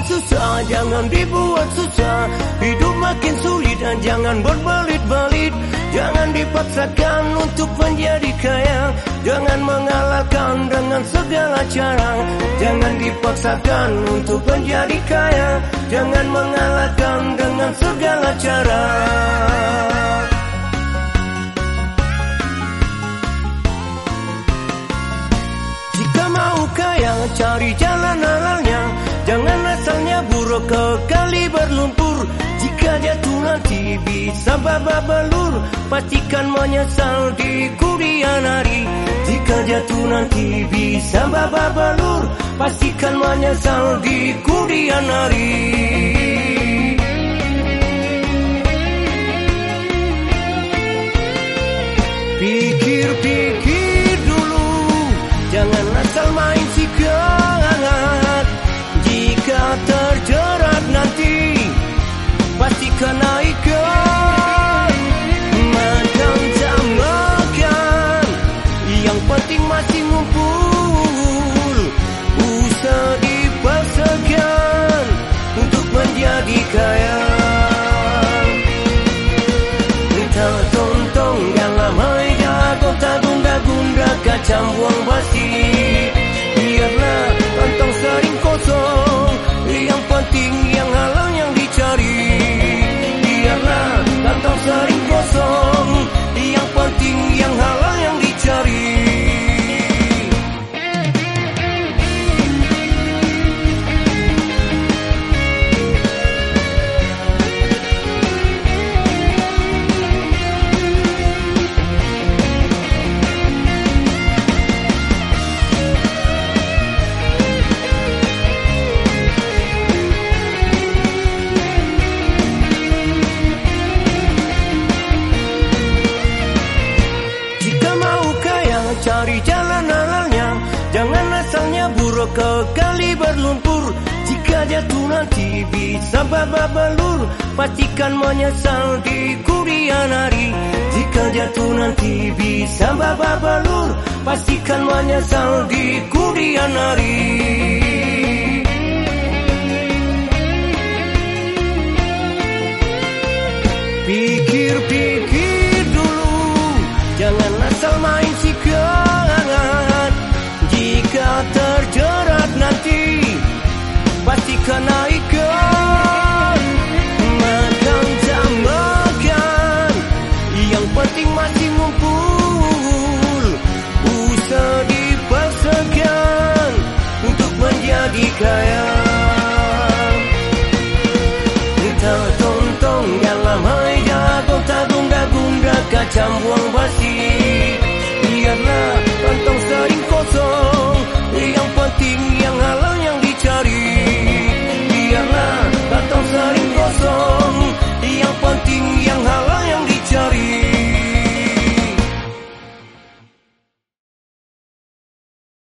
susah Jangan dibuat susah. Hidup makin sulit dan jangan berbelit-belit. Jangan dipaksakan untuk menjadi kaya. Jangan mengalahkan dengan segala cara. Jangan dipaksakan untuk menjadi kaya. Jangan mengalahkan dengan segala cara. Jika mau kaya cari jalan Jatuh nanti bisa babak belur Pastikan menyesal di kemudian hari. Jika jatuh nanti bisa babak belur Pastikan menyesal di kemudian hari tumbling. Ke kali berlumpur Jika jatuh nanti bisa babak belur Pastikan menyesal di kurian hari. Jika jatuh nanti bisa babak belur Pastikan menyesal di kurian hari. Pikir-pikir 将文化吸